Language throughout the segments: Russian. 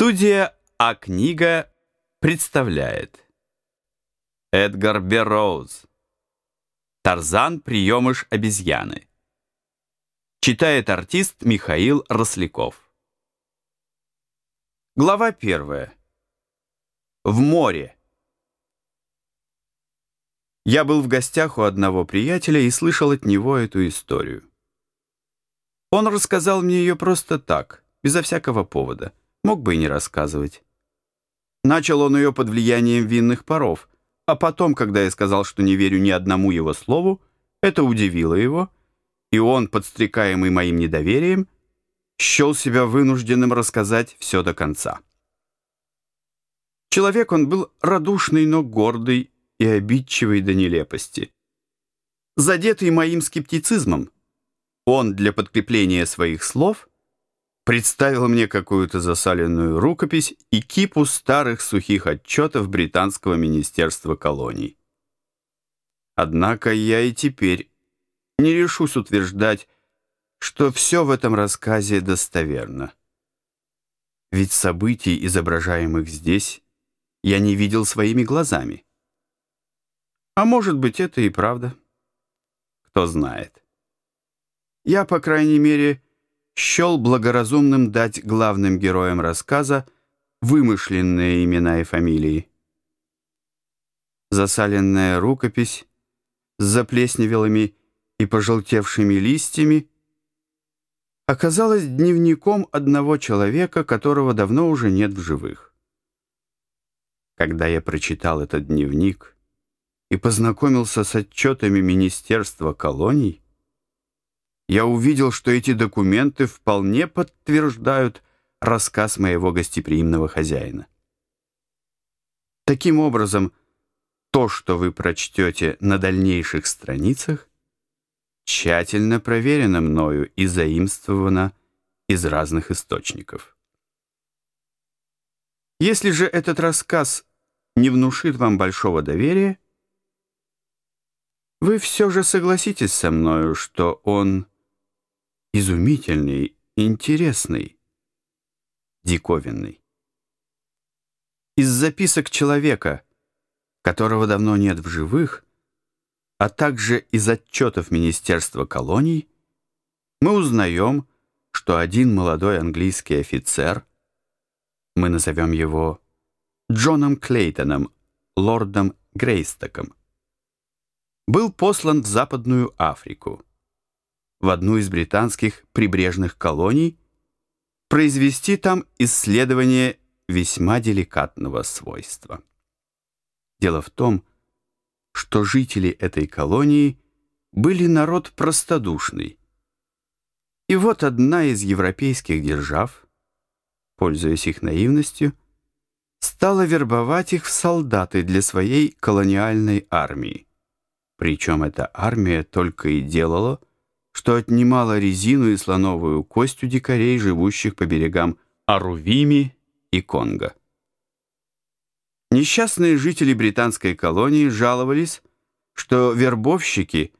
Студия «А книга» представляет Эдгар Берроуз. Тарзан. Приемыш обезьяны Читает артист Михаил Росляков. Глава первая. В море Я был в гостях у одного приятеля и слышал от него эту историю. Он рассказал мне ее просто так, безо всякого повода. Мог бы и не рассказывать. Начал он ее под влиянием винных паров, а потом, когда я сказал, что не верю ни одному его слову, это удивило его, и он, подстрекаемый моим недоверием, счел себя вынужденным рассказать все до конца. Человек он был радушный, но гордый и обидчивый до нелепости. Задетый моим скептицизмом, он для подкрепления своих слов представил мне какую-то засаленную рукопись и кипу старых сухих отчетов Британского министерства колоний. Однако я и теперь не решусь утверждать, что все в этом рассказе достоверно. Ведь событий, изображаемых здесь, я не видел своими глазами. А может быть, это и правда. Кто знает. Я, по крайней мере, счел благоразумным дать главным героям рассказа вымышленные имена и фамилии. Засаленная рукопись с заплесневелыми и пожелтевшими листьями оказалась дневником одного человека, которого давно уже нет в живых. Когда я прочитал этот дневник и познакомился с отчетами Министерства колоний, я увидел, что эти документы вполне подтверждают рассказ моего гостеприимного хозяина. Таким образом, то, что вы прочтете на дальнейших страницах, тщательно проверено мною и заимствовано из разных источников. Если же этот рассказ не внушит вам большого доверия, вы все же согласитесь со мною, что он изумительный, интересный, диковинный. Из записок человека, которого давно нет в живых, а также из отчетов Министерства колоний, мы узнаем, что один молодой английский офицер, мы назовем его Джоном Клейтоном, лордом Грейстоком, был послан в Западную Африку в одну из британских прибрежных колоний, произвести там исследование весьма деликатного свойства. Дело в том, что жители этой колонии были народ простодушный. И вот одна из европейских держав, пользуясь их наивностью, стала вербовать их в солдаты для своей колониальной армии. Причем эта армия только и делала, что отнимало резину и слоновую кость у дикарей, живущих по берегам Арувими и Конго. Несчастные жители британской колонии жаловались, что вербовщики,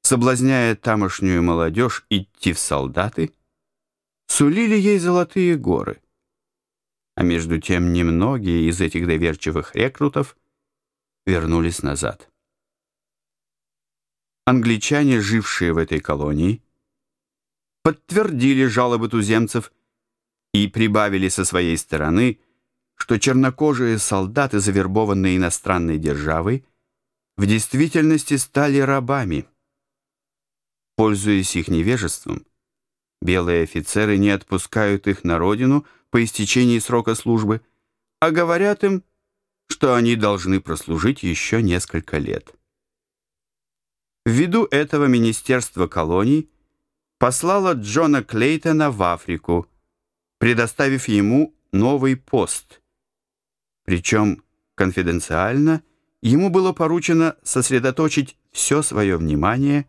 соблазняя тамошнюю молодежь идти в солдаты, сулили ей золотые горы. А между тем немногие из этих доверчивых рекрутов вернулись назад. Англичане, жившие в этой колонии, подтвердили жалобы туземцев и прибавили со своей стороны, что чернокожие солдаты, завербованные иностранной державой, в действительности стали рабами. Пользуясь их невежеством, белые офицеры не отпускают их на родину по истечении срока службы, а говорят им, что они должны прослужить еще несколько лет. Ввиду этого Министерство колоний послало Джона Клейтона в Африку, предоставив ему новый пост. Причем конфиденциально ему было поручено сосредоточить все свое внимание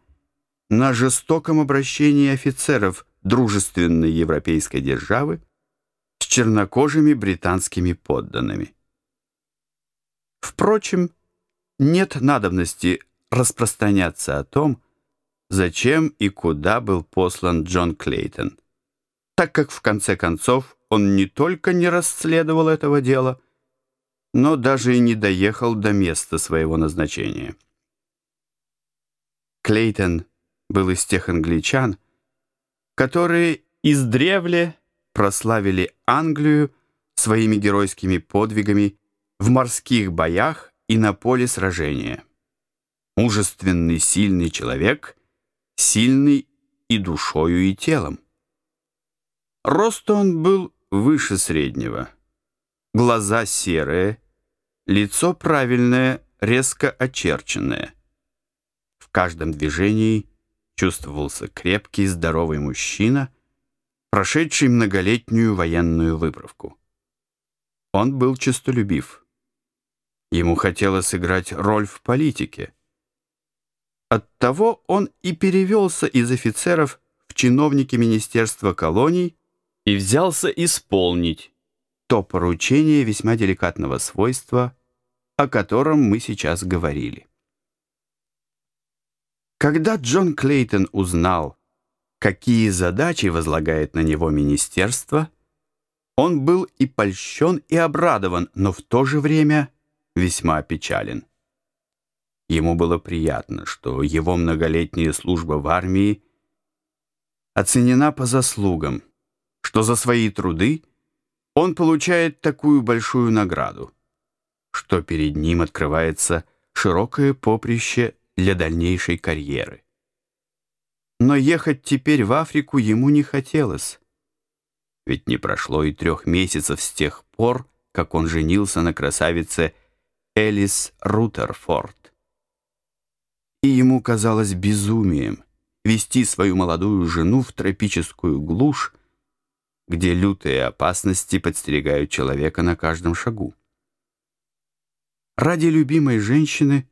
на жестоком обращении офицеров дружественной европейской державы с чернокожими британскими подданными. Впрочем, нет надобности распространяться о том, зачем и куда был послан Джон Клейтон, так как в конце концов он не только не расследовал этого дела, но даже и не доехал до места своего назначения. Клейтон был из тех англичан, которые издревле прославили Англию своими геройскими подвигами в морских боях и на поле сражения. Мужественный, сильный человек, сильный и душою, и телом. Рост он был выше среднего. Глаза серые, лицо правильное, резко очерченное. В каждом движении чувствовался крепкий, здоровый мужчина, прошедший многолетнюю военную выправку. Он был честолюбив. Ему хотелось играть роль в политике. Оттого он и перевелся из офицеров в чиновники Министерства колоний и взялся исполнить то поручение весьма деликатного свойства, о котором мы сейчас говорили. Когда Джон Клейтон узнал, какие задачи возлагает на него министерство, он был и польщен, и обрадован, но в то же время весьма опечален. Ему было приятно, что его многолетняя служба в армии оценена по заслугам, что за свои труды он получает такую большую награду, что перед ним открывается широкое поприще для дальнейшей карьеры. Но ехать теперь в Африку ему не хотелось, ведь не прошло и трех месяцев с тех пор, как он женился на красавице Элис Рутерфорд. И ему казалось безумием вести свою молодую жену в тропическую глушь, где лютые опасности подстерегают человека на каждом шагу. Ради любимой женщины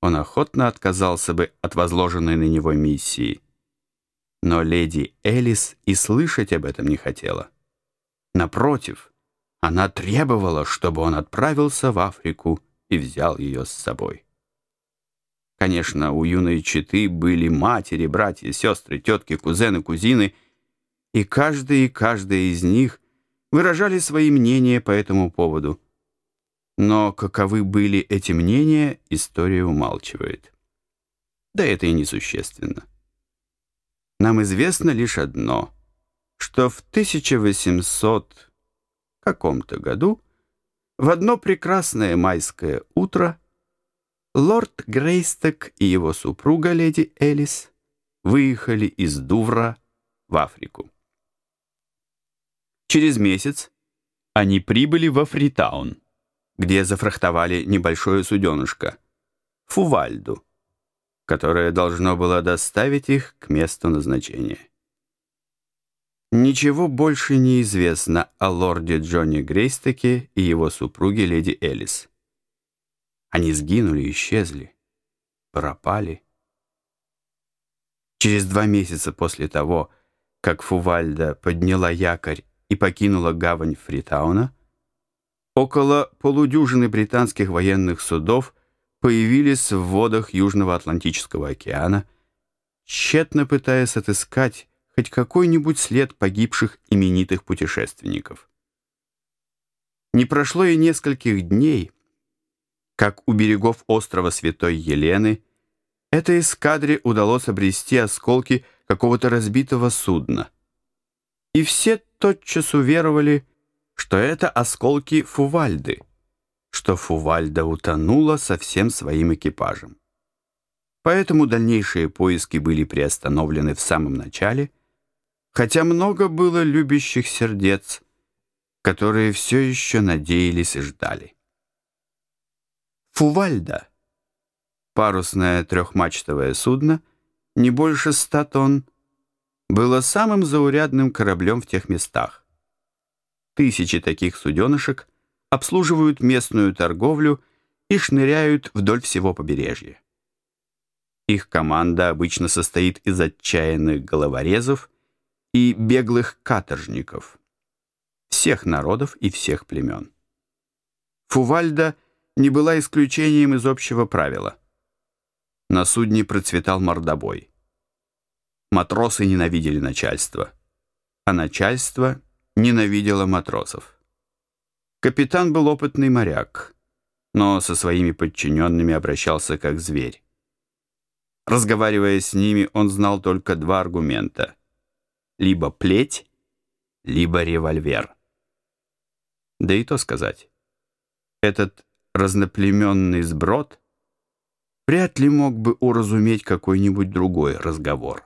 он охотно отказался бы от возложенной на него миссии. Но леди Элис и слышать об этом не хотела. Напротив, она требовала, чтобы он отправился в Африку и взял ее с собой. Конечно, у юной четы были матери, братья, сестры, тетки, кузены, кузины — и каждый и каждая из них выражали свои мнения по этому поводу. Но каковы были эти мнения, история умалчивает. Да это и несущественно. Нам известно лишь одно, что в 1800 каком-то году в одно прекрасное майское утро лорд Грейсток и его супруга леди Элис выехали из Дувра в Африку. Через месяц они прибыли во Фритаун, где зафрахтовали небольшое суденышко — Фувальду, которое должно было доставить их к месту назначения. Ничего больше не известно о лорде Джонни Грейстеке и его супруге леди Элис. Они сгинули, исчезли, пропали. Через два месяца после того, как Фувальда подняла якорь и покинула гавань Фритауна, около полудюжины британских военных судов появились в водах Южного Атлантического океана, тщетно пытаясь отыскать хоть какой-нибудь след погибших именитых путешественников. Не прошло и нескольких дней, как у берегов острова Святой Елены этой эскадре удалось обрести осколки какого-то разбитого судна. И все тотчас уверовали, что это осколки Фувальды, что Фувальда утонула со всем своим экипажем. Поэтому дальнейшие поиски были приостановлены в самом начале, хотя много было любящих сердец, которые все еще надеялись и ждали. Фувальда, парусное трехмачтовое судно, не больше ста тонн, было самым заурядным кораблем в тех местах. Тысячи таких суденышек обслуживают местную торговлю и шныряют вдоль всего побережья. Их команда обычно состоит из отчаянных головорезов и беглых каторжников всех народов и всех племен. Фувальда не была исключением из общего правила. На судне процветал мордобой. Матросы ненавидели начальство, а начальство ненавидела матросов. Капитан был опытный моряк, но со своими подчиненными обращался как зверь. Разговаривая с ними, он знал только два аргумента. Либо плеть, либо револьвер. Да и то сказать. Этот разноплеменный сброд вряд ли мог бы уразуметь какой-нибудь другой разговор.